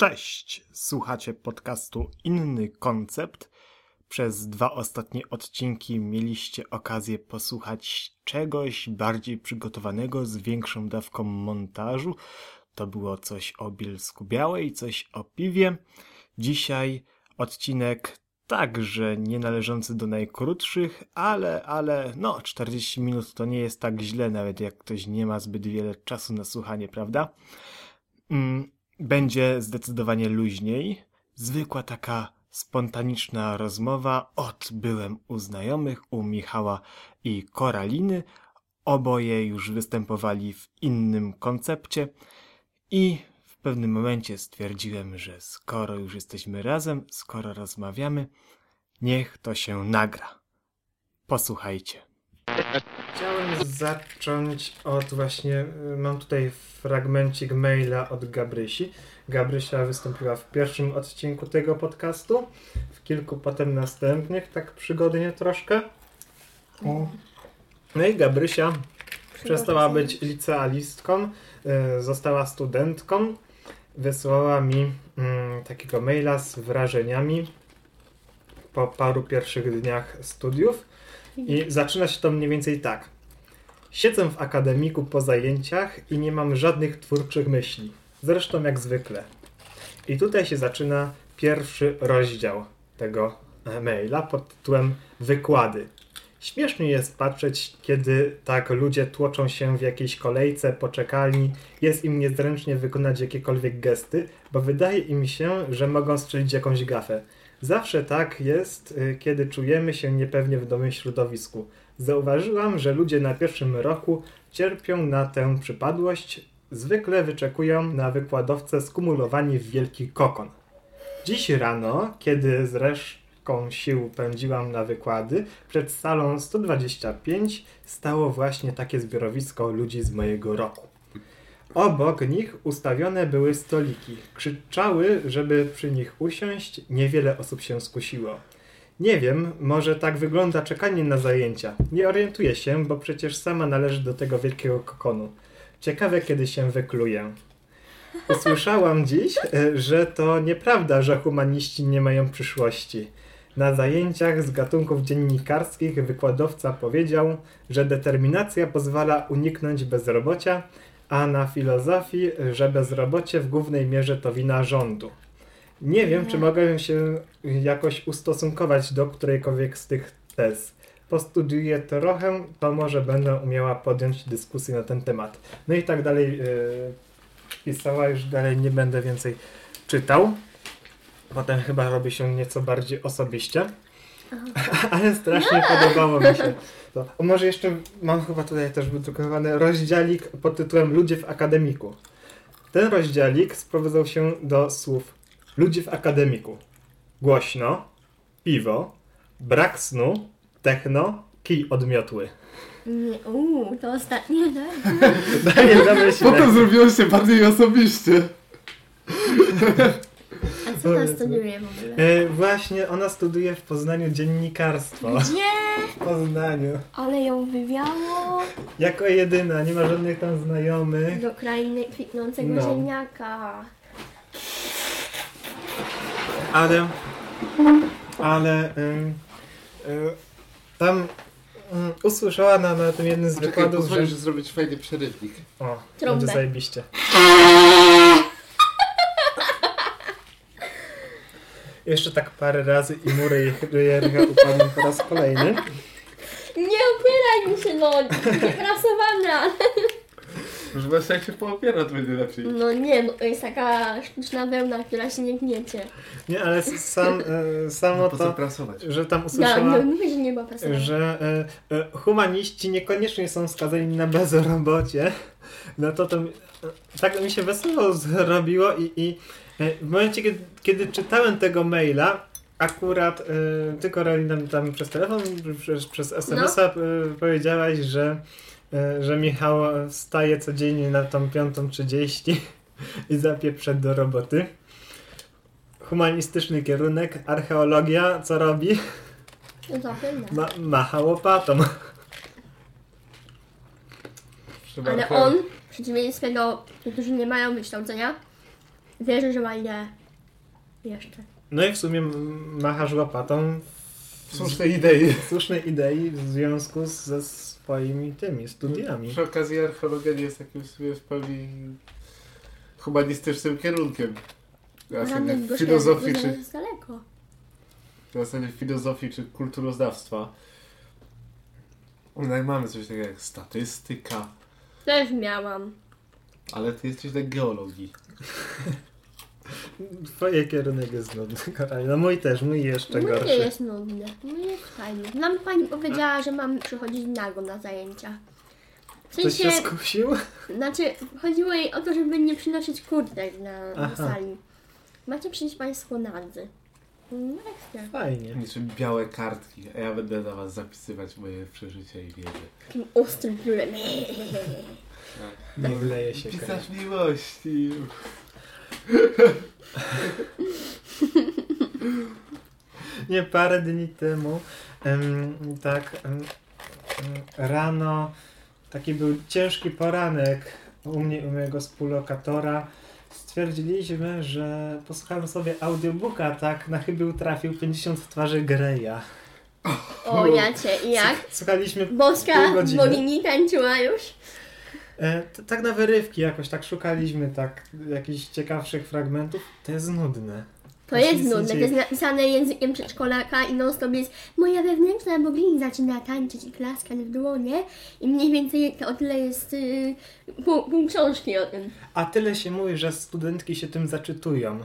Cześć! Słuchacie podcastu Inny Koncept. Przez dwa ostatnie odcinki mieliście okazję posłuchać czegoś bardziej przygotowanego z większą dawką montażu. To było coś o Bielsku Białej, coś o piwie. Dzisiaj odcinek także nie należący do najkrótszych, ale, ale no 40 minut to nie jest tak źle, nawet jak ktoś nie ma zbyt wiele czasu na słuchanie, prawda? Mm, będzie zdecydowanie luźniej. Zwykła taka spontaniczna rozmowa. Od byłem u znajomych, u Michała i Koraliny. Oboje już występowali w innym koncepcie i w pewnym momencie stwierdziłem, że skoro już jesteśmy razem, skoro rozmawiamy, niech to się nagra. Posłuchajcie. Chciałem zacząć od właśnie, y, mam tutaj fragmencik maila od Gabrysi. Gabrysia wystąpiła w pierwszym odcinku tego podcastu, w kilku potem następnych, tak przygodnie troszkę. No i Gabrysia przestała być licealistką, y, została studentką. Wysłała mi mm, takiego maila z wrażeniami po paru pierwszych dniach studiów. I zaczyna się to mniej więcej tak. Siedzę w akademiku po zajęciach i nie mam żadnych twórczych myśli. Zresztą jak zwykle. I tutaj się zaczyna pierwszy rozdział tego e, maila pod tytułem Wykłady. Śmiesznie jest patrzeć, kiedy tak ludzie tłoczą się w jakiejś kolejce, poczekalni, jest im niezręcznie wykonać jakiekolwiek gesty, bo wydaje im się, że mogą strzelić jakąś gafę. Zawsze tak jest, y, kiedy czujemy się niepewnie w nowym środowisku. Zauważyłam, że ludzie na pierwszym roku cierpią na tę przypadłość, zwykle wyczekują na wykładowcę skumulowani w wielki kokon. Dziś rano, kiedy z resztką sił pędziłam na wykłady, przed salą 125 stało właśnie takie zbiorowisko ludzi z mojego roku. Obok nich ustawione były stoliki. Krzyczały, żeby przy nich usiąść. Niewiele osób się skusiło. Nie wiem, może tak wygląda czekanie na zajęcia. Nie orientuję się, bo przecież sama należy do tego wielkiego kokonu. Ciekawe, kiedy się wykluję. Usłyszałam dziś, e, że to nieprawda, że humaniści nie mają przyszłości. Na zajęciach z gatunków dziennikarskich wykładowca powiedział, że determinacja pozwala uniknąć bezrobocia, a na filozofii, że bezrobocie w głównej mierze to wina rządu. Nie wiem, czy mogę się jakoś ustosunkować do którejkolwiek z tych tez. Postudiuję trochę, to może będę umiała podjąć dyskusję na ten temat. No i tak dalej yy, pisała, już dalej nie będę więcej czytał. Potem chyba robi się nieco bardziej osobiście. Ale strasznie podobało mi się. To. O, może jeszcze mam chyba tutaj też wydrukowany rozdziałik pod tytułem Ludzie w akademiku. Ten rozdziałik sprowadzał się do słów Ludzie w akademiku. Głośno, piwo, brak snu, techno, kij odmiotły. Uuu, to ostatnie, tak? Daniel, zamyślę. Potem zrobiło się bardziej osobiście. A co ona studiuje w ogóle? E, właśnie ona studiuje w Poznaniu dziennikarstwo. Gdzie? W Poznaniu. Ale ją wywiało Jako jedyna, nie ma żadnych tam znajomych. do krainy kwitnącego No. ziemniaka. Ale, ale ym, y, tam ym, usłyszała na, na tym jednym z Czekaj, wykładów, że... zrobić fajny przerywnik. O, Trąbę. będzie zajebiście. Jeszcze tak parę razy i mury i ryjerka upadną po raz kolejny. Nie opieraj mi się, no! Wyprasowana! Może właśnie jak się poopiera, to będzie lepiej. No nie, no to jest taka sztuczna wełna, która się nie gniecie. Nie, ale sam, y, samo No po co to, prasować? że tam Ja usłyszała... nie mówię, że nie ma prasowania. że e, e, humaniści niekoniecznie są skazani na bezrobocie, no to to e, tak mi się wesoło zrobiło i, i e, w momencie, kiedy, kiedy czytałem tego maila, akurat e, ty Karolina tam przez telefon, przez, przez SMS-a e, powiedziałaś, że, e, że Michał wstaje codziennie na tą 5.30 i zapieprze do roboty. Humanistyczny kierunek, archeologia, co robi? No. Ma, macha łopatą. Ale on, w przeciwieństwie do tych, którzy nie mają wykształcenia, Wierzę, że będzie jeszcze. No i w sumie machasz łopatą W słusznej idei. w słusznej idei w związku z- ze swoimi tymi studiami. Przy okazji archeologia nie jest takim sobie w pełni humanistycznym kierunkiem. Zasadzie Gorzkie filozofii jest- czy, jest daleko. zasadzie filozofii czy kulturoznawstwa. No jak mamy coś takiego jak statystyka, Też miałam. ale ty jesteś na geologii. Twoje kierunek jest nudny, Karolina. No mój też, mój jeszcze Mój nie gorszy. jest nudny. Mój jest fajny. Nam pani powiedziała, że mam przychodzić nago na zajęcia. W Ktoś się sensie, skusił? znaczy, chodziło jej o to, żeby nie przynosić kurtek na, na sali. Macie przyjść państwo nadzy. No ekstra. Fajnie. Niczym białe kartki, a ja będę na was zapisywać moje przeżycia i wiedzy. Takim ostrym piórem. Nie wleje się. Pisarz miłości. Nie, parę dni temu, em, tak, rano, taki był ciężki poranek u mnie, u mojego współlokatora. Stwierdziliśmy, że posłuchamy sobie audiobooka, tak, na chybił trafił 50 twarzy Greya. O, ja cię. I jak? Słuchaliśmy Boska pół godziny. bogini tańczyła już. E, tak na wyrywki jakoś, tak szukaliśmy tak jakichś ciekawszych fragmentów. To jest nudne. To jest nie nudne, to jest napisane językiem przedszkolaka i non stop jest moja wewnętrzna bogini zaczyna tańczyć i klaskać w dłonie i mniej więcej to o tyle jest yy, pół, pół książki o tym. A tyle się mówi, że studentki się tym zaczytują.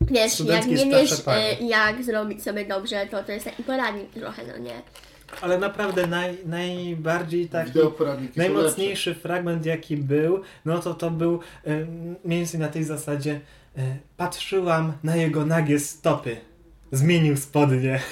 Wiesz, jak Studentki nie starsze wiesz e, jak zrobić sobie dobrze, to to jest taki poradnik trochę, no nie? Ale naprawdę naj, najbardziej taki, najmocniejszy fragment jaki był, no to to był e, mniej więcej na tej zasadzie e, patrzyłam na jego nagie stopy. Zmienił spodnie.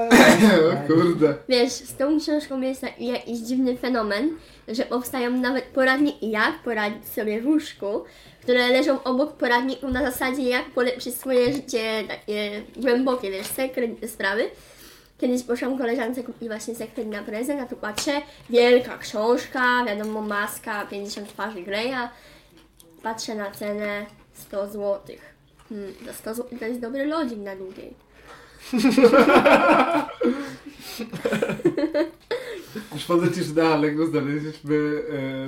O kurde. Wiesz, z tą książką jest jakiś dziwny fenomen, że powstają nawet poradniki, jak poradzić sobie w łóżku, które leżą obok poradników na zasadzie, jak polepszyć swoje życie takie głębokie, wiesz, sekretne sprawy. Kiedyś poszłam koleżance kupić właśnie sekret na prezent, a tu patrzę, wielka książka, wiadomo, maska, 50 twarzy Greya. Patrzę na cenę 100 zł. Hmm, za 100 zł to jest dobry lodzik na długiej. Już że na Allegro znaleźliśmy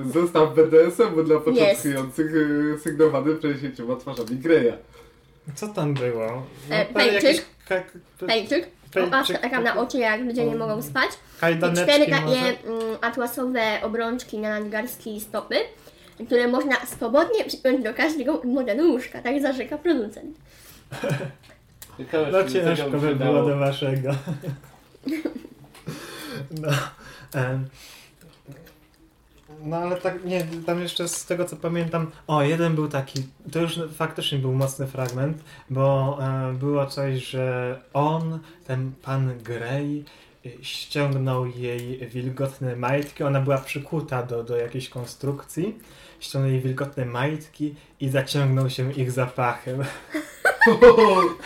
e, zestaw BDSM dla początkujących e, sygnowany przeniesięcioma twarzami Greya. Co tam było? No, E, pejczyk. jakichś ka- Pejczyk, Pejczyk. opaska taka na oczy, jak ludzie nie mogą spać. I kajdaneczki cztery takie może? mm, atłasowe obrączki na nadgarstki i stopy, które można swobodnie przypiąć do każdego modelu łóżka, tak zarzeka producent. Ciekawe, No ciężko by było do waszego. No. No ale tak, nie, tam jeszcze z tego co pamiętam, o jeden był taki, to już faktycznie był mocny fragment, bo e, było coś, że on, ten pan Grey, ściągnął jej wilgotne majtki, ona była przykuta do, do jakiejś konstrukcji, ściągnął jej wilgotne majtki i zaciągnął się ich zapachem.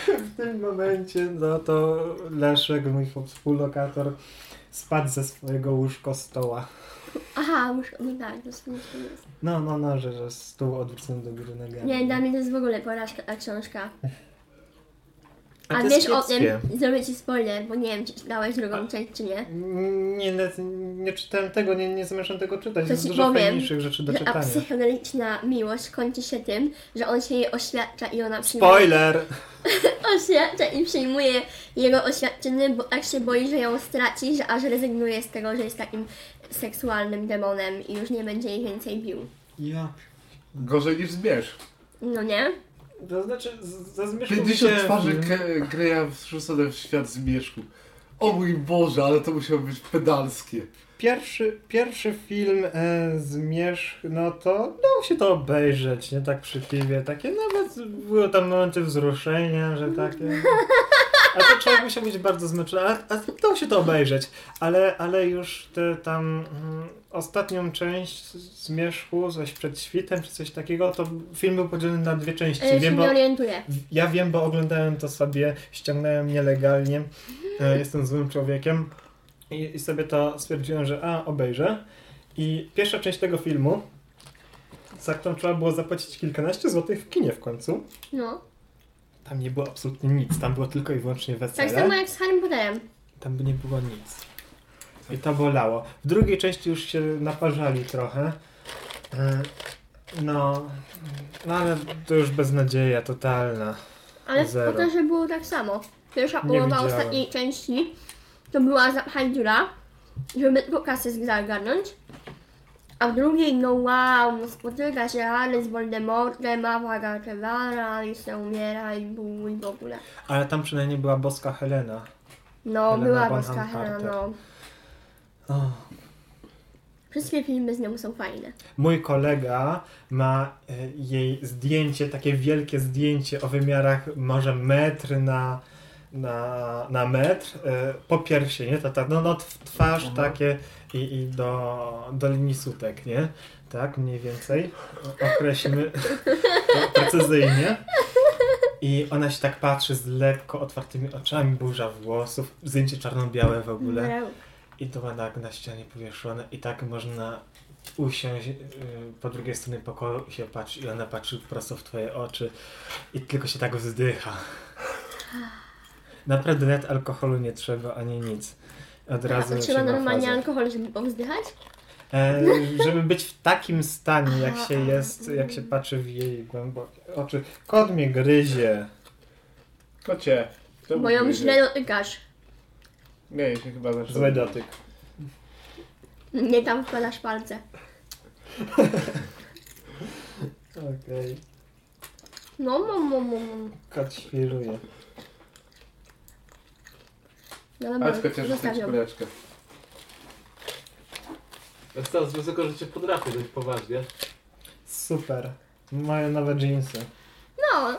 W tym momencie, no to Leszek, mój współlokator, spadł ze swojego łóżko stoła. Aha, muszę, no tak, to jest, to jest. No, no, no, że, że stół odwrócony do góry nogami. Nie, dla mnie to jest w ogóle porażka ta książka. A A wiesz o tym, zrobię ci spoiler, bo nie wiem, czy czytałeś drugą część, czy nie. Nie, nie, nie czytałem tego, nie, nie zamierzam tego czytać. To Jest ci dużo powiem, fajniejszych rzeczy do Że a czytania. psychodeliczna miłość kończy się tym, że on się jej oświadcza i ona przyjmuje Spoiler! oświadcza i przyjmuje jego oświadczyny, bo tak się boi, że ją straci, że aż rezygnuje z tego, że jest takim seksualnym demonem i już nie będzie jej więcej bił. Ja. Gorzej niż zmierzch. No nie? To znaczy, za zmierzchu 50 widziałem twarzy Greya wrzucone w świat zmierzchu. O mój Boże, ale to musiało być pedalskie. Pierwszy, pierwszy film e, Zmierzch, no to dało się to obejrzeć, nie tak przy piwie, takie nawet były tam momenty wzruszenia, że takie... A to człowiek musiał być bardzo zmęczony, a, a dało się to obejrzeć, ale, ale już te tam mm, ostatnią część Zmierzchu, coś przed świtem czy coś takiego, to film był podzielony na dwie części. Ja się Wiem, nie bo, orientuję. ja wiem, bo oglądałem to sobie, ściągnąłem nielegalnie, e, jestem złym człowiekiem i, i sobie to stwierdziłem, że a, obejrzę. I pierwsza część tego filmu za którą trzeba było zapłacić kilkanaście złotych w kinie w końcu. No. Tam nie było absolutnie nic, tam było tylko i wyłącznie Tak wesele. samo jak z Harry Potterem. Tam by nie było nic. I to bolało. W drugiej części już się naparzali trochę. E, No, no ale to już beznadzieja totalna. Ale Zero. Potterze było tak samo. Pierwsza Nie połowa widziałem. ostatniej części to była zapchać dziura, żeby tylko kasę zagarnąć. A w drugiej, no wow, no spotyka się Harry z Voldemortem, a waga Kevara i się umiera i ból i w ogóle. Ale tam przynajmniej była boska Helena. No, Helena była boska Helena, no. O. Wszystkie filmy z nią są fajne. Mój kolega ma e, jej zdjęcie, takie wielkie zdjęcie o wymiarach może metr na, na, na metr e, po piersi, nie? To, tak, no, no tw- twarz Mhm. takie i, i do, do linii sutek, nie? Tak, mniej więcej. Określmy to precyzyjnie. I ona się tak patrzy z lekko otwartymi oczami, burza włosów, zdjęcie czarno-białe w ogóle. No. I to ma tak na ścianie powieszone i tak można usiąść yy, po drugiej stronie pokoju się patrzy i ona patrzy prosto w twoje oczy i tylko się tak wzdycha. Naprawdę net alkoholu nie trzeba ani nic. Od razu A trzeba ma normalnie alkohol, żeby powzdychać? E, żeby być w takim stanie, jak się jest, jak się patrzy w jej głębokie oczy. Kot mnie gryzie. Kocie. Bo ją źle dotykasz. Nie, się chyba zaczął. Zły dotyk. Nie tam wkładasz palce. Okej. No, no, no, no, no. Kot świruje. No dobra, Chodź kocie, rzucać zostawiam. kuleczkę. Jest teraz wysoko, że cię podrapię dość poważnie. Super. Mają nowe jeansy. No,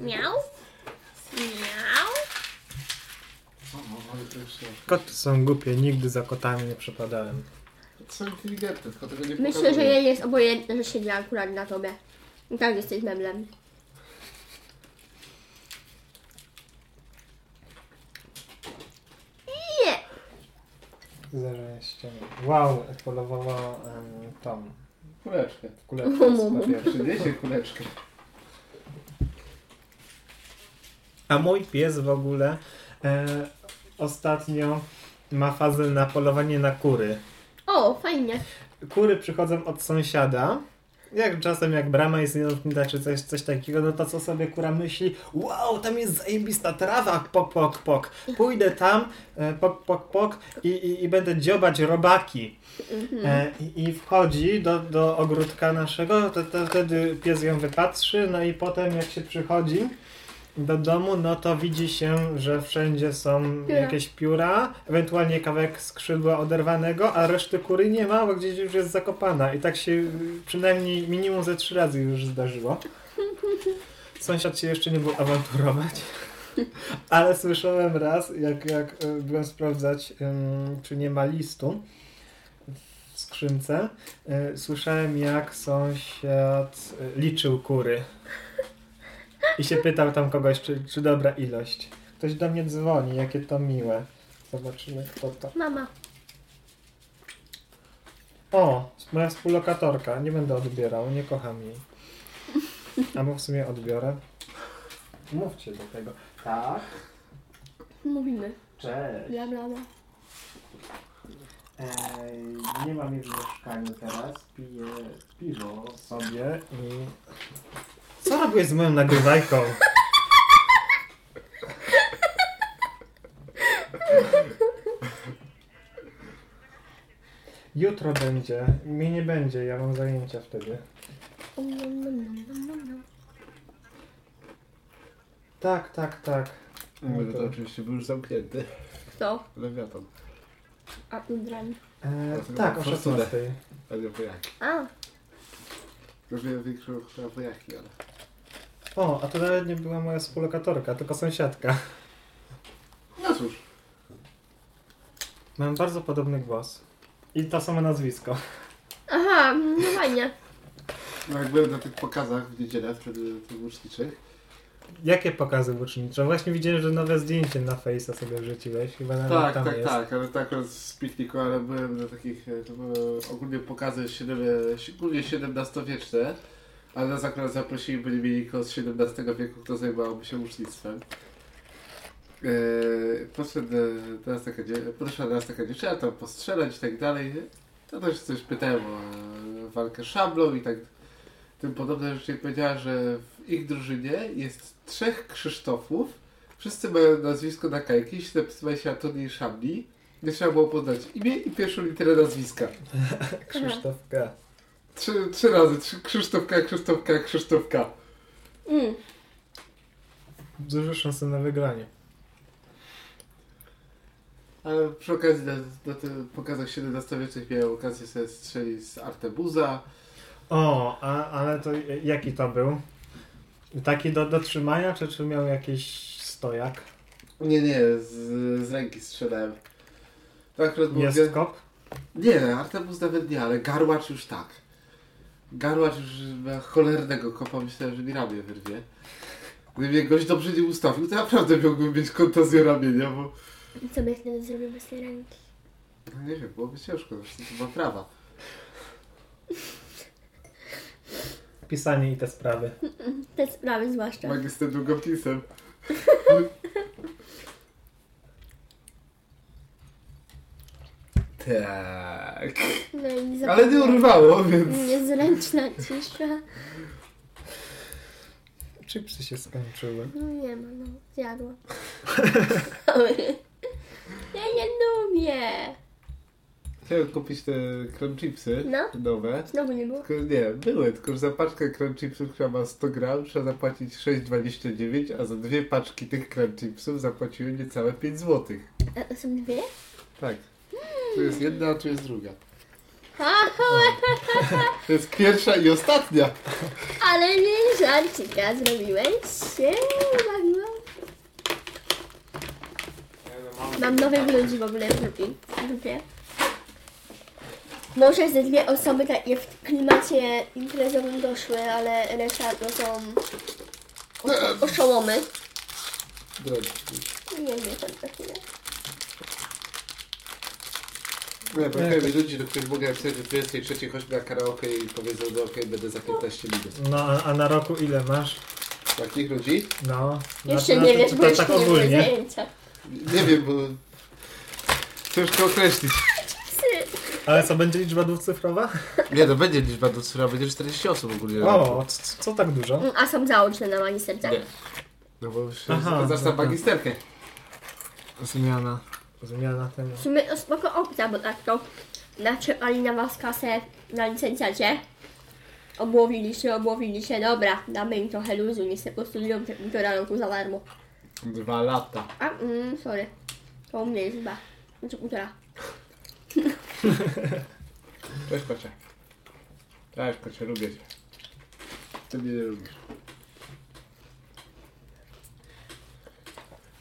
Miał? Miał? Koty są głupie, nigdy za kotami nie przepadałem. To są inteligentne, tylko tego nie Myślę, że jej jest obojętne, że siedzi akurat na tobie. I tak jesteś meblem. Nie! Ściany. Wow, polowała um, tą Kuleczkę. kuleczkę z papieru. Przyniesie kuleczkę. A mój pies w ogóle e, ostatnio ma fazę na polowanie na kury. O, fajnie. Kury przychodzą od sąsiada. Jak czasem jak brama jest niedomknięta czy coś, coś takiego, no to co sobie kura myśli? Wow, tam jest zajebista trawa, pok, pok, pok. Pójdę tam, e, pok, pok, pok i, i, i będę dziobać robaki. E, i, I wchodzi do, do ogródka naszego, to, to wtedy pies ją wypatrzy, no i potem jak się przychodzi do domu, no to widzi się, że wszędzie są Pióra. jakieś pióra, ewentualnie kawałek skrzydła oderwanego, a reszty kury nie ma, bo gdzieś już jest zakopana. I tak się przynajmniej minimum ze trzy razy już zdarzyło. Sąsiad się jeszcze nie był awanturować. Ale słyszałem raz, jak, jak y, byłem sprawdzać, czy nie ma listu w skrzynce, y, słyszałem jak sąsiad y, liczył kury. I się pytał tam kogoś, czy, czy dobra ilość. Ktoś do mnie dzwoni, jakie to miłe. Zobaczymy kto to. Mama. O, moja współlokatorka. Nie będę odbierał, nie kocham jej. Albo w sumie odbiorę. Mówcie do tego. Tak. Mówimy. Cześć. Bla, bla, bla. Ej, nie mam jej w mieszkaniu teraz. Piję piwo sobie i... Co robiłeś z moją nagrywajką? Jutro będzie. Mnie nie będzie, ja mam zajęcia wtedy. Tak, tak, tak. Mówię, że to oczywiście był już zamknięty. Kto? Lewiatan. A Udran. E, tak, o fortunę. 16. A nie wojaki. A, miałem większą chyba wojaki, ale... O, a to nawet nie była moja współlokatorka, tylko sąsiadka. No cóż. Mam bardzo podobny głos. I to samo nazwisko. aha, no fajnie. No jak byłem na tych pokazach w niedzielę wtedy tych łuczniczych, Jakie pokazy ucznicze? Właśnie widziałem, że nowe zdjęcie na Face'a sobie wrzuciłeś. Chyba nawet Tak, tam tak, jest. tak, ale tak z pikniku, ale byłem na takich, e, to były ogólnie pokazy siedem- ogólnie XVII-wieczne, ale nas akurat zaprosili, byli mieli koło z XVII wieku, kto zajmował się ucznictwem. Eee, podszedł e, teraz taka, podeszła teraz taka dziewczyna, tam postrzelać i tak dalej. To też coś pytałem o e, walkę szablą i tak tym podobne rzeczy. Powiedziała, że w ich drużynie jest trzech Krzysztofów, Wszyscy mają nazwisko na kajki, napisywali się Antoni i Szabli, nie trzeba było poznać imię i pierwszą literę nazwiska. Krzysztof K. Trzy, trzy razy, trzy, Krzysztofka, Krzysztofka, Krzysztofka. Mm. Duże szanse na wygranie. Ale przy okazji na, na tych pokazach XVII-wiecznych miałem okazję sobie strzelić z Artebuza. O, a, ale to jaki to był? Taki do dotrzymania, czy, czy miał jakiś stojak? Nie, nie, z, z ręki strzelałem. To akurat było... Jest kop? Nie, Artebuz nawet nie, ale Garłacz już tak. Garłacz już ma cholernego kopa, myślałem, że mi ramię wyrwie. Gdyby mnie gość dobrze nie ustawił, to naprawdę mógłbym mieć kontuzję ramienia, bo... Co byś wtedy zrobił bez tej ręki? No nie wiem, byłoby ciężko, zresztą to ma prawa. Pisanie i te sprawy. Te sprawy zwłaszcza. Magister długopisem. tak. No i Ale nie urwało, więc... Niezręczna cisza. Chipsy się skończyły. No nie ma, no. Zjadła. ja nie lubię. Chciałem kupić te crunchipsy No. nowe. Znowu nie było. Tylko nie, były, tylko że za paczkę crunchipsów, która ma 100 gram, trzeba zapłacić 6,29, a za dwie paczki tych crunchipsów zapłaciłem niecałe 5 zł. A to są dwie? Tak. Tu jest jedna, a tu jest druga. To jest pierwsza i ostatnia. ale nie żarcika zrobiłeś się bawiłam. Mam nowych ludzi w ogóle w grupie. w grupie. Może ze dwie osoby takie w klimacie imprezowym doszły, ale reszta to są oszo- oszołomy. Drogi. Nie wiem, tam chwilę. Nie, brakuje mi ludzi, do których mogę napisać o 23 chodź na karaoke i powiedzą, że okej, będę za 15 minut. No, a, a na roku ile masz? Takich ludzi? No. Jeszcze na, nie na, wiesz, bo to, jeszcze tak nie były ogólnie. zajęcia. Nie wiem, bo... Ciężko określić. Ale co, będzie liczba dwucyfrowa? Nie, no będzie liczba do która będzie 40 osób ogólnie. O, co, co tak dużo? A są zaoczne na magisterce. Nie. No bo już Aha, zaczyna magisterkę. Zmiana. Zmiana ten. W sumie to spoko opcja, bo tak to naczepali na was kasę na licencjacie. Obłowili się, obłowili się, dobra, damy im trochę luzu, niech se postudiują te półtora roku za darmo. Dwa lata. A, mm, sorry. To u mnie jest chyba. Znaczy półtora. Cześć kocie. Cześć kocie, lubię cię. Ty mnie nie lubisz.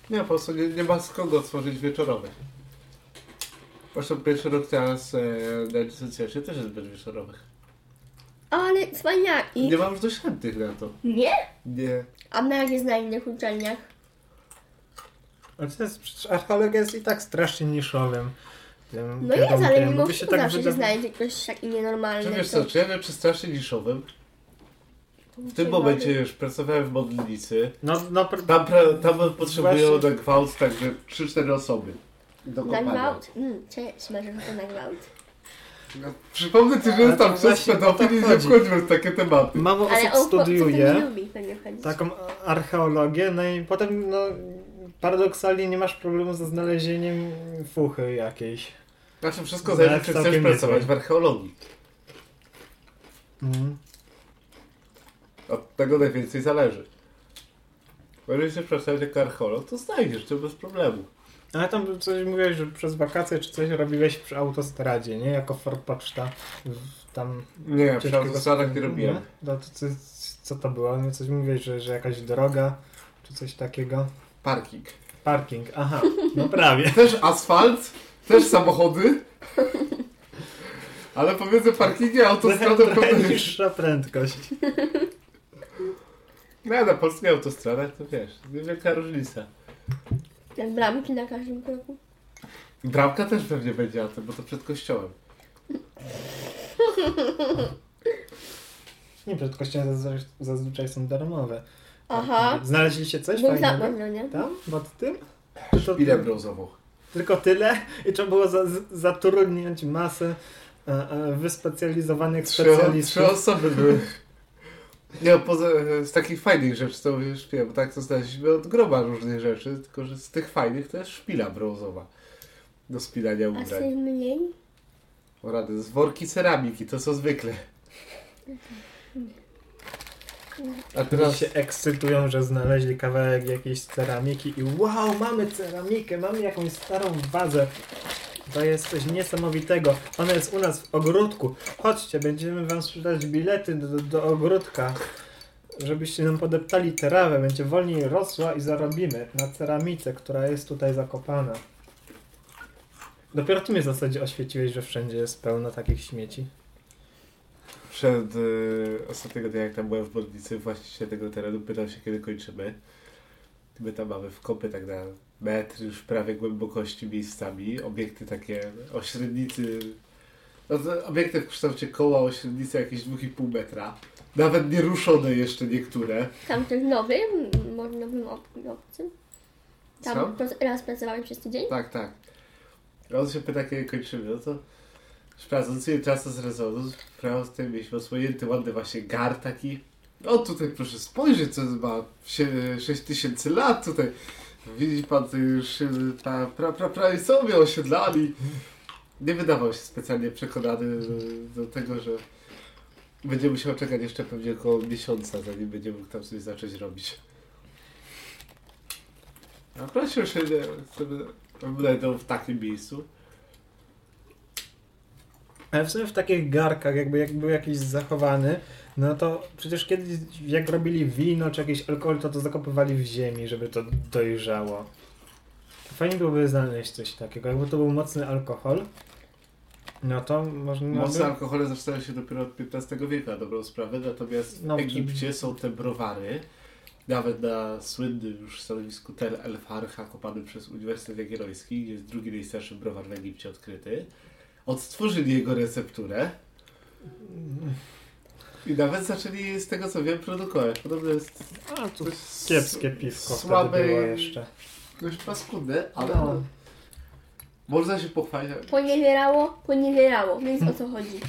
Nie, po prostu nie, nie ma z kogo otworzyć wieczorowych. Zresztą pierwszy rok teraz e, na licencjacie też jest bez wieczorowych. Ale cwaniaki. Nie mam już dość chętnych na to. Nie? Nie. A na jak jest na innych uczelniach? Ale to jest, przecież archeologia jest i tak strasznie niszowym. tym No jest, ale mimo By wszystko zawsze się wyda- znajdzie ktoś taki Czy nienormalny. wiesz to- co, czy ja wiem, czy strasznie niszowym? W tym momencie bawi. już pracowałem w modlnicy. No, no, pr- Tam, pra- tam potrzebują Właśnie- na gwałt także 3-4 osoby. Do Na kopania. gwałt? Mm, cześć, masz ochotę na gwałt. No, przypomnę ci, że jestem to przez pedofil i nie chodzi. wchodziłem w takie tematy. mało Ale osób studiuje lubi taką archeologię, no i potem no, paradoksalnie nie masz problemu ze znalezieniem fuchy jakiejś. Znaczy wszystko No, zależy, czy chcesz pracować w archeologii. Mhm. Od tego najwięcej zależy. Bo jeżeli chcesz jako archeolog, to znajdziesz to bez problemu. Ale tam coś mówiłeś, że przez wakacje czy coś robiłeś przy autostradzie, nie? Jako forpoczta. Tam Nie, przy autostradach nie robiłem. No to co, co to było? No coś mówiłeś, że, że jakaś droga czy coś takiego. Parking. Parking, aha, no prawie. Też asfalt, też samochody. Ale pomiędzy parkingiem a autostradą Trochę niższa prędkość. No, na polskich autostradach to wiesz, niewielka różnica. Jak bramki na każdym kroku. Bramka też pewnie będzie autem, bo to przed kościołem. Nie, przed kościołem zazwyczaj, zazwyczaj są darmowe. Aha. Znaleźliście coś Bóg fajnego? zapewne, nie? Tam? Pod tym? Szpilę brązową. tylko tyle? I trzeba było za, zatrudniać masę e, e, wyspecjalizowanych Trzy, specjalistów. trzy osoby były. Nie, no, poza, z takich fajnych rzeczy to już wiem, bo tak to znaleźliśmy od groba różnych rzeczy, tylko że z tych fajnych to jest szpila brązowa. Do spinania A ubrań. z tych mniej? O rady, z worki ceramiki, to co zwykle. A Teraz teraz się ekscytują, że znaleźli kawałek jakiejś ceramiki i wow, mamy ceramikę, mamy jakąś starą wazę. To jest coś niesamowitego. Ona jest u nas w ogródku. Chodźcie, będziemy wam sprzedać bilety do, do, do ogródka, żebyście nam podeptali trawę. Będzie wolniej rosła i zarobimy na ceramice, która jest tutaj zakopana. Dopiero ty mnie w zasadzie oświeciłeś, że wszędzie jest pełno takich śmieci. przed y, ostatniego dnia, jak tam byłem w Brodnicy, właściciel tego terenu pytał się, kiedy kończymy. My tam mamy wkopy tak na metr już prawie głębokości miejscami. Obiekty takie o średnicy, no to obiekty w kształcie koła o średnicy jakieś 2,5 metra. Nawet nie ruszone jeszcze niektóre. Tam też nowy, nowym obcym. Co? Tam to raz pracowałem przez tydzień. Tak, tak. On się pyta, kiedy kończymy. No to sprawdzając czasu z rezonu, tutaj mieliśmy osłonięty ładny właśnie gar taki. O tutaj proszę spojrzeć, co ma 6 tysięcy lat tutaj. Widzi pan, to już się ta, pra, pra, prawie sobie osiedlali. Nie wydawał się specjalnie przekonany do, tego, że będzie musiał czekać jeszcze pewnie około miesiąca, zanim będzie mógł tam coś zacząć robić. A prosił się nie, znajdą w takim miejscu. Ale w sumie w takich garkach, jakby jak był jakiś zachowany, no to przecież kiedyś jak robili wino czy jakiś alkohol, to to zakopywali w ziemi, żeby to dojrzało. Fajnie byłoby znaleźć coś takiego. Jakby to był mocny alkohol, no to można Mocne by... alkohole zaczynają się dopiero od XV wieku dobrą sprawę, natomiast No, w Egipcie są te browary, nawet na słynnym już stanowisku Tel El Farha kopanym przez Uniwersytet Jagielloński, gdzie jest drugi najstarszy browar w Egipcie odkryty. Odtworzyli jego recepturę i nawet zaczęli z tego co wiem produkować. Podobno jest A, coś kiepskie piwko słabej- wtedy było jeszcze. dość paskudne, ale No. można się pochwalić. Poniewierało, poniewierało, więc o co chodzi?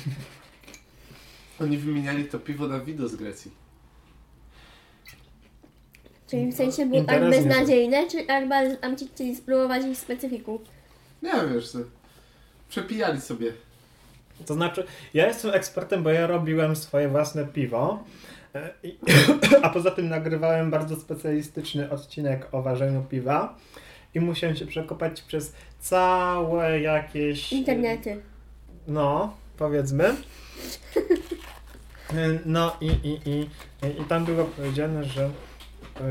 Oni wymieniali to piwo na wino z Grecji. Czyli w sensie było tak beznadziejne, czy tak bardzo tam ci chcieli spróbować ich specyfiku? Nie wiem, wiesz co, przepijali sobie. To znaczy, ja jestem ekspertem, bo ja robiłem swoje własne piwo. e, A poza tym nagrywałem bardzo specjalistyczny odcinek o ważeniu piwa i musiałem się przekopać przez całe jakieś. Internety. No, powiedzmy. E, No i, i, i, i tam było powiedziane, że,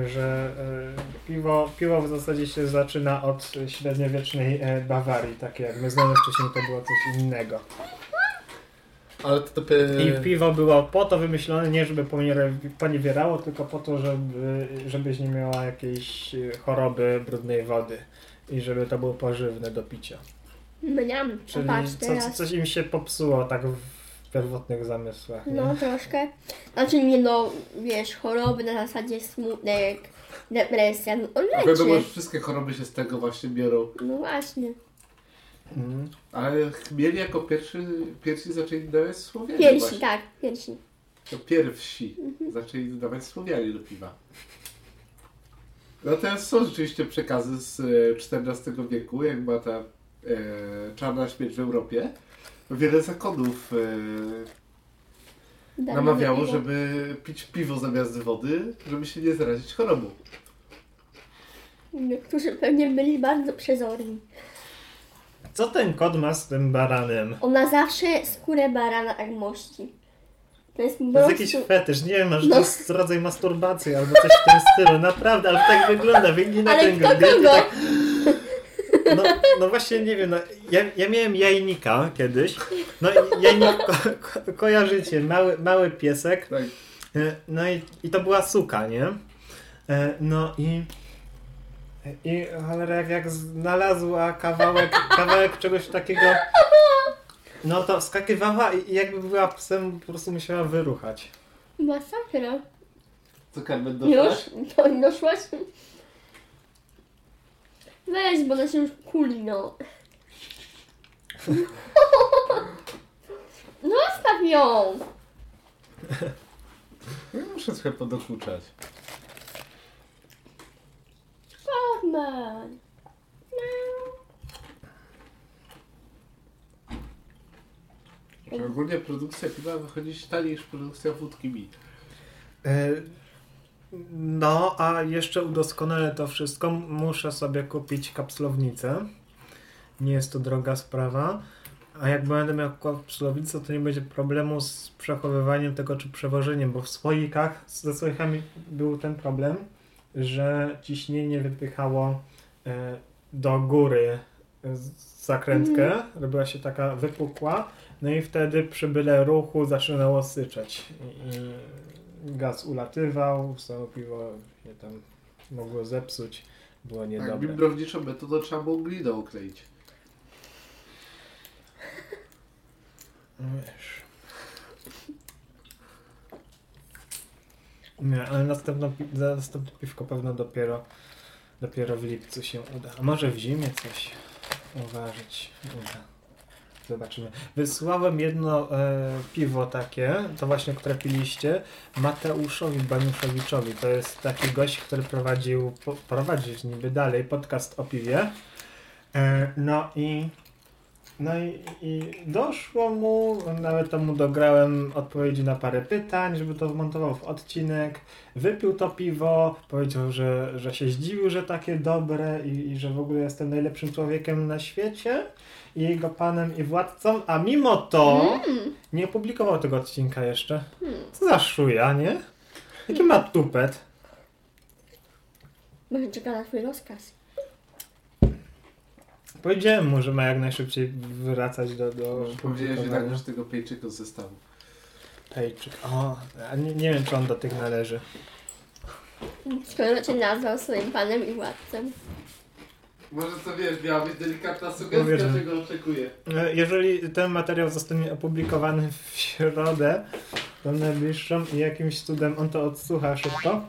że e, piwo, piwo w zasadzie się zaczyna od średniowiecznej Bawarii, takie jak my znamy wcześniej, to było coś innego. Ale to. I piwo było po to wymyślone, nie żeby poniewier- poniewierało, tylko po to, żeby, żebyś nie miała jakiejś choroby brudnej wody i żeby to było pożywne do picia. Mniam, Czyli patrz co, teraz. coś im się popsuło tak w pierwotnych zamysłach. Nie? No troszkę. Znaczy nie no, wiesz, choroby na zasadzie smutek, depresja, no o Wiadomo, że wszystkie choroby się z tego właśnie biorą. No właśnie. Mm. Ale chmiel jako pierwszy, pierwsi zaczęli dawać Słowianie. Piersi, właśnie. tak, piersi. To pierwsi zaczęli dodawać Słowianie do piwa. No teraz są rzeczywiście przekazy z e, XIV wieku, jak była ta e, czarna śmierć w Europie. Wiele zakonów e, namawiało, żeby pić piwo zamiast wody, żeby się nie zarazić chorobą. Niektórzy pewnie byli bardzo przezorni. Co ten kot ma z tym baranem? Ona zawsze skórę barana tak mości. To jest To jest jakiś fetysz, nie wiem, może No. to jest rodzaj masturbacji albo coś w tym stylu, naprawdę, ale tak wygląda, wygląda na ten tak- No, no właśnie nie wiem, no, ja, ja miałem jajnika kiedyś, no i jajnik ko, ko, kojarzycie, mały, mały piesek, Tak. E, No i, i to była suka, nie? E, No i i cholera jak, jak znalazła kawałek, kawałek czegoś takiego no to skakiwała i i jakby była psem po prostu musiała wyruchać. Masakra. Co Carmen Już? doszłaś? To doszłaś? Weź, bo ona się już kuli, no. No, Zostaw ją! Ja muszę trochę podokuczać. Batman! Że ogólnie produkcja piwa wychodzi taniej niż produkcja wódki mi. E, No, a jeszcze udoskonalę to wszystko. Muszę sobie kupić kapslownicę. Nie jest to droga sprawa. A jak będę miał kapslownicę, to nie będzie problemu z przechowywaniem tego czy przewożeniem, bo w słoikach ze słoikami był ten problem, że ciśnienie wypychało e, do góry zakrętkę, robiła się taka wypukła, no i wtedy przy byle ruchu zaczynało syczeć. I, i gaz ulatywał, samo piwo się tam mogło zepsuć, było Tak, niedobre. biblowniczą metodą trzeba było gliną okleić. No Wiesz. Nie, ale następne, pi- następne piwko pewno dopiero, dopiero w lipcu się uda. A może w zimie coś uważać uda. Zobaczymy. Wysłałem jedno e, piwo takie, to właśnie, które piliście, Mateuszowi Baniuszowiczowi. To jest taki gość, który prowadził, po, prowadzi niby dalej podcast o piwie. E, no i no i, i doszło mu, nawet to mu dograłem odpowiedzi na parę pytań, żeby to wmontował w odcinek. Wypił to piwo, powiedział, że, że się zdziwił, że takie dobre i, i że w ogóle jestem najlepszym człowiekiem na świecie i jego panem i władcą, a mimo to nie opublikował tego odcinka jeszcze. Co za szuja, nie? Jaki ma tupet. Może czeka na twój rozkaz. Powiedziałem mu, że ma jak najszybciej wracać do, do Powiedziałeś, że tak masz tego pejczyka z zestawu. Pejczyk. O, a nie, nie wiem, czy on do tych należy. Skoro cię nazwał swoim panem i władcą. Może to wiesz, miała być delikatna sugestia, czego oczekuję. E, Jeżeli ten materiał zostanie opublikowany w środę, to najbliższą i jakimś cudem on to odsłucha szybko,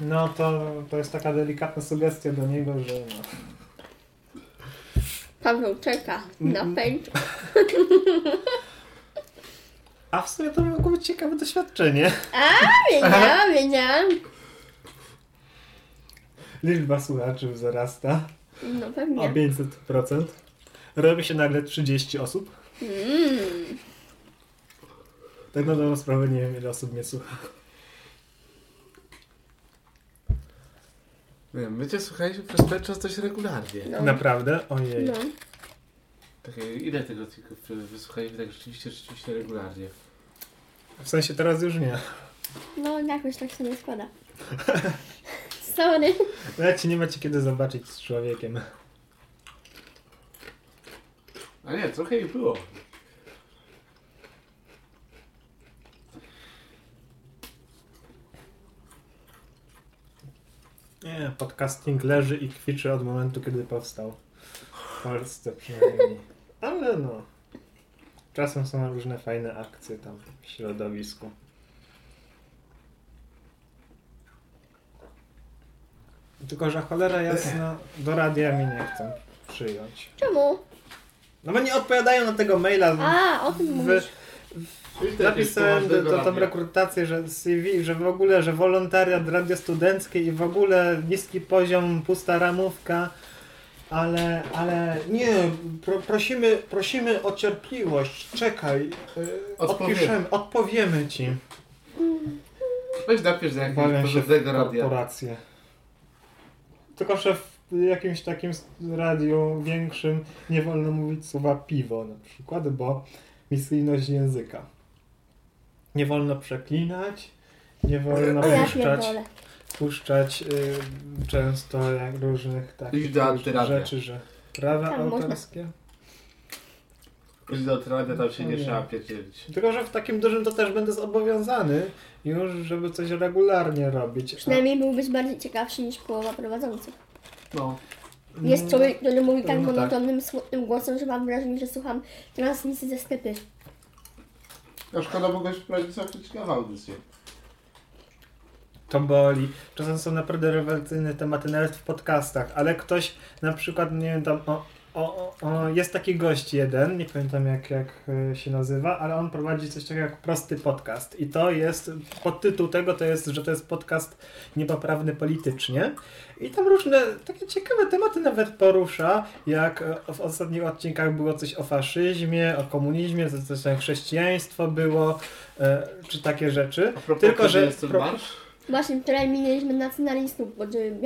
no to, to jest taka delikatna sugestia do niego, że no. Paweł czeka na Mm. pęcz. A w sumie to mogło być ciekawe doświadczenie. Wiedziałam, wiedziałam. Liczba słuchaczy wzrasta No o pewnie. 500%. Robi się nagle 30 osób. Mm. Tak na dobrą sprawę nie wiem, ile osób mnie słucha. Nie wiem, my cię słuchaliśmy przez ten czas dość regularnie. No. Naprawdę? Ojej. No. Takie, ile tego odcinków wysłuchaliśmy tak rzeczywiście, rzeczywiście regularnie? W sensie teraz już nie. no, jakoś tak się nie składa. Sorry. Nawet nie macie kiedy zobaczyć z człowiekiem. A nie, trochę ich było. Nie, podcasting leży i kwiczy od momentu, kiedy powstał. W Polsce przynajmniej. Ale no. Czasem są różne fajne akcje tam w środowisku. Tylko, że cholera jasna do radia mi nie chcą przyjąć. Czemu? No bo nie odpowiadają na tego maila. A, o tym w, mówisz. Napisałem do, do, tą rekrutację, że CV, że w ogóle, że wolontariat radio studenckie i w ogóle niski poziom, pusta ramówka, ale, ale nie, pro, prosimy, prosimy o cierpliwość, czekaj, yy, Odpowiemy. odpiszemy, odpowiemy ci. Weź napisz za jakiegoś porządnego radia. korporację. Tylko, że w jakimś takim radiu większym nie wolno mówić słowa piwo na przykład, bo misyjność języka. Nie wolno przeklinać, nie wolno ja puszczać, puszczać y, często jak różnych takich rzeczy, że prawa Tam można. autorskie. Później do trwania tam się nie Nie. trzeba pierdzielić. Tylko, że w takim dużym to też będę zobowiązany już, żeby coś regularnie robić. Przynajmniej byłbyś bardziej ciekawszy niż połowa prowadzących. No. Jest człowiek, który mówi tak No tak. monotonnym, smutnym głosem, że mam wrażenie, że słucham transmisji ze sklepy. A szkoda mogłeś wprowadzić całkiem ciekawą audycję. To boli. Czasem są naprawdę rewelacyjne tematy, nawet w podcastach, ale ktoś na przykład, nie wiem, tam o, o, o, jest taki gość jeden, nie pamiętam jak, jak e, się nazywa, ale on prowadzi coś takiego jak prosty podcast i to jest, podtytuł tego to jest, że to jest podcast niepoprawny politycznie i tam różne takie ciekawe tematy nawet porusza, jak e, w ostatnich odcinkach było coś o faszyzmie, o komunizmie, coś, coś tam chrześcijaństwo było, e, czy takie rzeczy. A propos, Tylko, że jest ten pro- marsz? Właśnie wczoraj minęliśmy nacjonalistów pod y,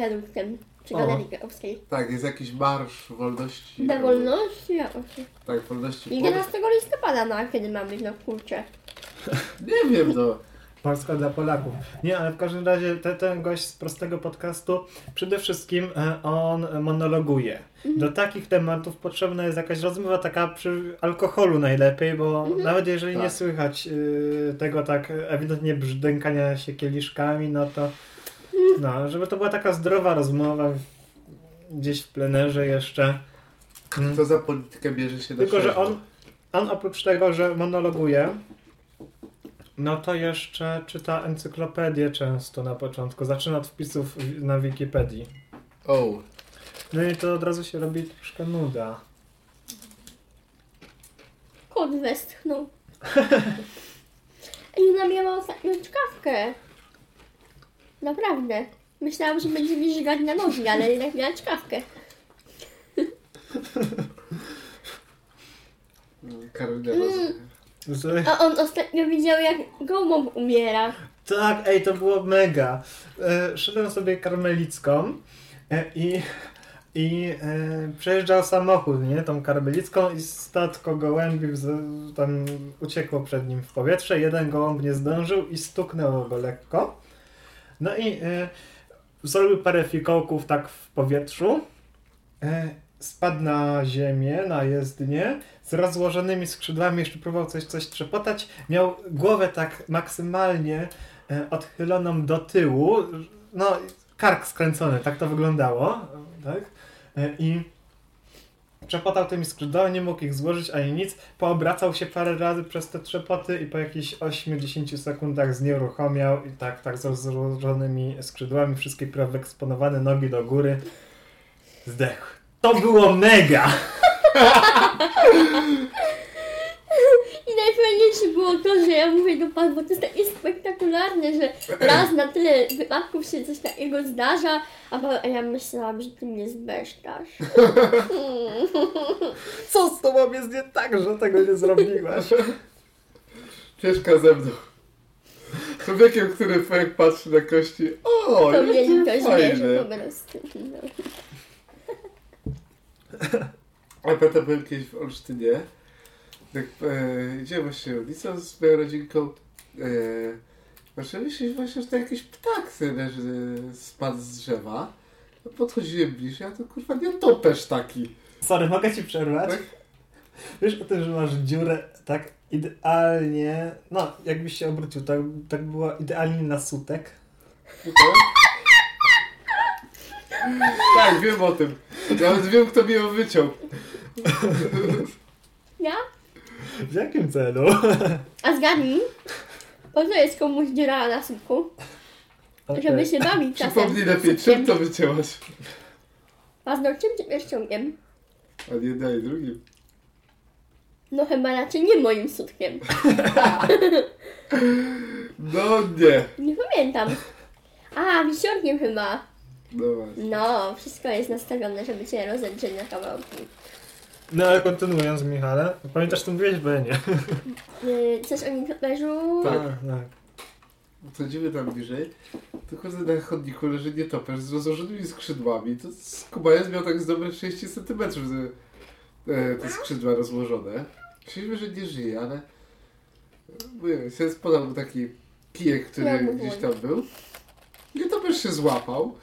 Galerii Krakowskiej. Tak, jest jakiś marsz wolności. Do wolności? Ja, okej. Tak, wolności. Pol- 11 listopada, no a kiedy ma być? No kurczę. Nie wiem, no. Polska dla Polaków. Nie, ale w każdym razie te, ten gość z prostego podcastu przede wszystkim e, on monologuje. Do takich tematów potrzebna jest jakaś rozmowa taka przy alkoholu najlepiej, bo nawet jeżeli nie Tak. słychać y, tego tak ewidentnie brzdękania się kieliszkami, no to no, żeby to była taka zdrowa rozmowa gdzieś w plenerze jeszcze. Kto za politykę bierze się na Tylko, że on, on oprócz tego, że monologuje, no to jeszcze czyta encyklopedię często na początku. Zaczyna od wpisów na Wikipedii. O, No i to od razu się robi troszkę nuda. Kot westchnął. I ona miała ostatnio czkawkę. Naprawdę. Myślałam, że będzie mi żygać na nogi, ale jednak miała czkawkę. Karolina Mm. Z- A on ostatnio widział, jak gołąb umiera. Tak, ej, to było mega. E, szedłem sobie karmelicką e, i, i e, przejeżdżał samochód, nie, tą karmelicką i statko gołębi wz- tam uciekło przed nim w powietrze. Jeden gołąb nie zdążył i stuknęło go lekko. No i e, zrobił parę fikołków tak w powietrzu. E, spadł na ziemię, na jezdnię, z rozłożonymi skrzydłami, jeszcze próbował coś, coś trzepotać. Miał głowę tak maksymalnie e, odchyloną do tyłu, no kark skręcony, tak to wyglądało, tak? I trzepotał tymi skrzydłami, nie mógł ich złożyć ani nic, poobracał się parę razy przez te trzepoty i po jakichś 8-10 sekundach znieruchomiał i tak, tak z rozłożonymi skrzydłami, wszystkie prawie wyeksponowane, nogi do góry, zdechł. To było mega! I najfajniejsze było to, że ja mówię do pan, bo to jest takie spektakularne, że raz na tyle wypadków się coś takiego zdarza, a, pan, a ja myślałam, że ty mnie zbesztasz. Co z tobą jest nie tak, że tego nie zrobiłaś? Ciężka ze mną. Człowiekiem, który jak patrzy na kości, o, To mnie ktoś fajne. po prostu. No. A pamiętam, byłem kiedyś w Olsztynie. Tak, e, idziemy właśnie ulicą z moją rodzinką. E, właśnie myśleć właśnie, że to jakiś ptak leży, spadł z drzewa. No, Podchodziłem bliżej, a to kurwa nie topesz taki. Sorry, mogę ci przerwać? Tak? Wiesz o tym, że masz dziurę tak idealnie, no jakbyś się obrócił, tak, tak było idealnie na sutek. Tak, wiem o tym. Nawet wiem, kto mi ją wyciął. Ja? W jakim celu? A zgadnij, po co jest komuś dziura na słupku? Żeby się bawić czasem. Przypomnij lepiej, czym to wycięłaś? Paznokciem czy pierścionkiem? A nie daj drugim. No chyba raczej nie moim sutkiem. No nie. Nie pamiętam. A, wisiorkiem chyba. No właśnie. No, wszystko jest nastawione, żeby cię rozedrzeć na kawałki. No ale kontynuując Michale, pamiętasz bo ja nie. Yy, coś o nietoperzu? Tak. tak. Wchodzimy tam bliżej, tylko że na chodniku leży nietoperz z rozłożonymi skrzydłami. To skubaniec miał tak z dobre 30 cm e, te skrzydła rozłożone. Myśleliśmy, że nie żyje, ale mówię, się podał mu taki kijek, który Ja gdzieś tam był. Nietoperz się złapał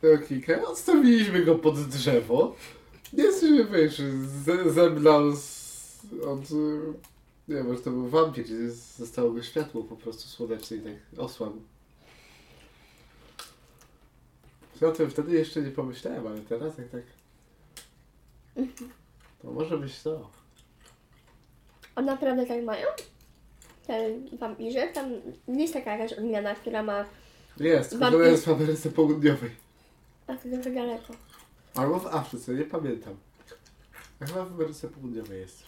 tego kijka, odstawiliśmy go pod drzewo. Nie jesteśmy, wiesz, ze- zemdlał z y, nie wiem, może to był wampir, zostało go światło po prostu słoneczne i tak osłabł. O tym wtedy jeszcze nie pomyślałem, ale teraz jak tak... To może być to. A naprawdę tak mają? Te wampirze? Tam nie jest taka jakaś odmiana, która ma... Jest, Wampir- jest w Ameryce Południowej. A to trochę daleko. Albo w Afryce, nie pamiętam. A chyba w Ameryce Południowej jest.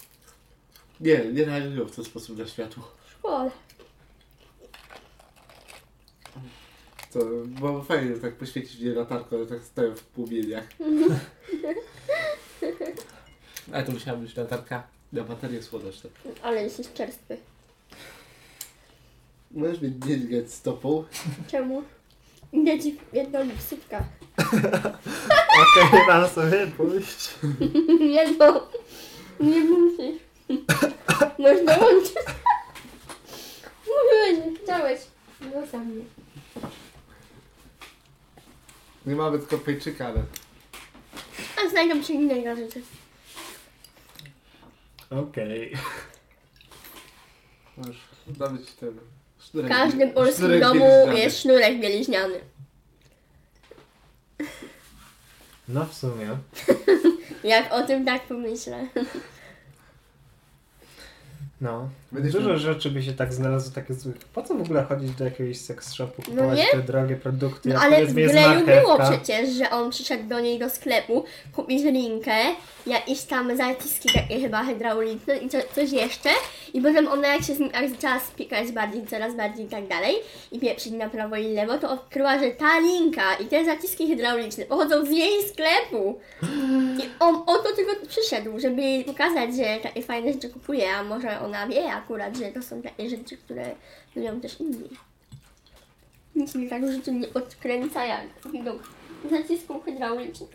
Nie, nie realizują w ten sposób na światło. Szkoda. To było fajnie tak poświecić mnie latarką, ale tak stoją w płomieniach. Ale to musiała być latarka na baterie słoneczne. Ale jesteś czerstwy. Możesz mnie nie dźgać stopą. Czemu? Idę ci w jedną lipsówka. Okej, mam sobie pójść. Jedną. Nie musisz. Możesz dołączyć. Mówiłeś, chciałeś. No sam nie. Nie mamy tylko pejczyka, ale... A znajdą się innego rzeczy. Okej. Możesz damy ci ten W każdym polskim domu jest sznurek bieliźniany. No w sumie. Jak o tym tak pomyślę. No. Będziesz Dużo rzeczy by się tak znalazło takie złych. Po co w ogóle chodzić do jakiegoś seks shopu, No kupować nie? te drogie produkty, No ale w Greju było przecież, że on przyszedł do niej do sklepu, kupić linkę, jakieś tam zaciski takie chyba hydrauliczne i co, coś jeszcze. I potem ona jak się z nim jak zaczęła spikać bardziej, coraz bardziej i tak dalej i pieprzyć na prawo i lewo, to odkryła, że ta linka i te zaciski hydrauliczne pochodzą z jej sklepu. I on o to tylko przyszedł, żeby jej pokazać, że takie fajne rzeczy kupuje, a może ona wie akurat, że to są takie rzeczy, które lubią też inni. Nic mi tak w życiu nie odkręca jak widok zacisków hydraulicznych.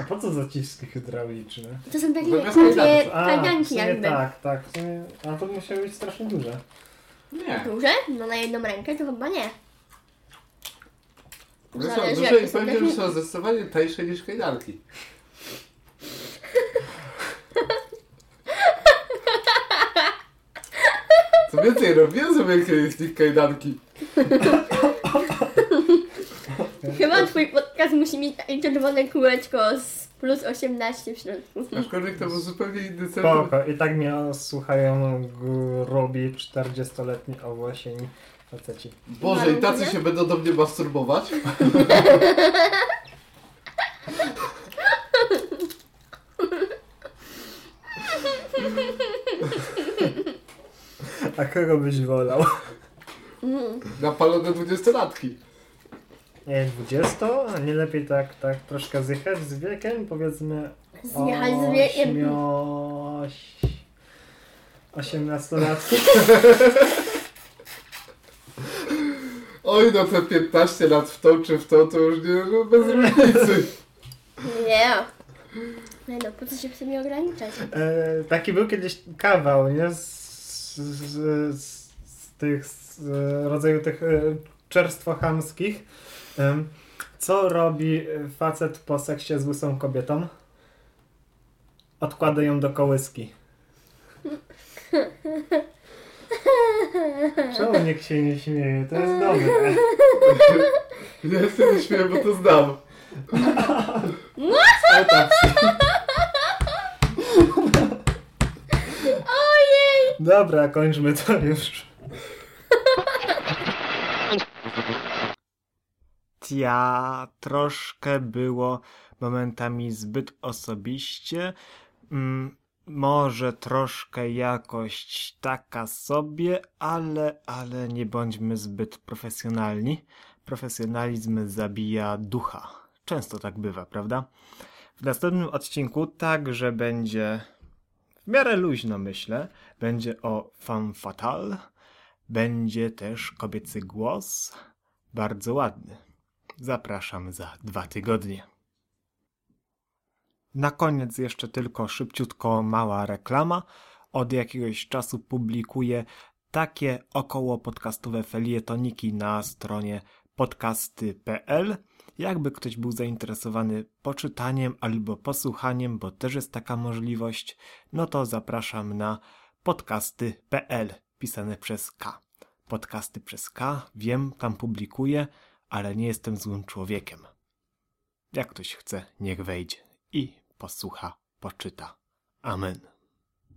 A po co zaciski hydrauliczne? To są takie. A, w kajdanki sumie jakby. tak, tak. W sumie, a to musiały być strasznie duże. Nie. Duże? No na jedną rękę to chyba nie. Zależy, duże jakie i są pewnie, że techniki. są zdecydowanie tańsze niż kajdanki. Co więcej, robiłem sobie kiedyś z nich kajdanki. Chyba twój podcast musi mieć takie czerwone kółeczko z plus 18 w środku. Aczkolwiek to był zupełnie inny cel. Spoko. I tak mnie słuchają grubi 40-letni owłosieni faceci. Boże, i tacy się będą do mnie masturbować? A kogo byś wolał? Napalone dwudziestolatki. Nie, 20? A nie lepiej tak, tak troszkę zjechać z wiekiem? Powiedzmy Zjechać z wiekiem. ośmio- 18-latki. Oj, no te 15 lat w tą czy w tą, to już nie no, bez różnicy. Nie. Nie no, po co się w tym ograniczać? E, taki był kiedyś kawał, nie? Z, z, z, z tych z rodzaju tych e, czerstwo chamskich. Co robi facet po seksie z łysą kobietą? Odkłada ją do kołyski. Czemu nikt się nie śmieje? To jest dobre. Ja się nie śmieję, bo to znam. Autopsy. Ojej! Dobra, kończmy to już. Tia, troszkę było momentami zbyt osobiście. Mm, może troszkę jakość taka sobie, ale, ale nie bądźmy zbyt profesjonalni. Profesjonalizm zabija ducha. Często tak bywa, prawda? W następnym odcinku także będzie w miarę luźno, myślę. Będzie o femme fatale. Będzie też kobiecy głos. Bardzo ładny. Zapraszam za dwa tygodnie. Na koniec jeszcze tylko szybciutko mała reklama. Od jakiegoś czasu publikuję takie około podcastowe felietoniki na stronie podcasty.pl Jakby ktoś był zainteresowany poczytaniem albo posłuchaniem, bo też jest taka możliwość, no to zapraszam na podcasty.pl pisane przez K. Podcasty przez K, wiem, tam publikuję, ale nie jestem złym człowiekiem. Jak ktoś chce, niech wejdzie i posłucha, poczyta. Amen.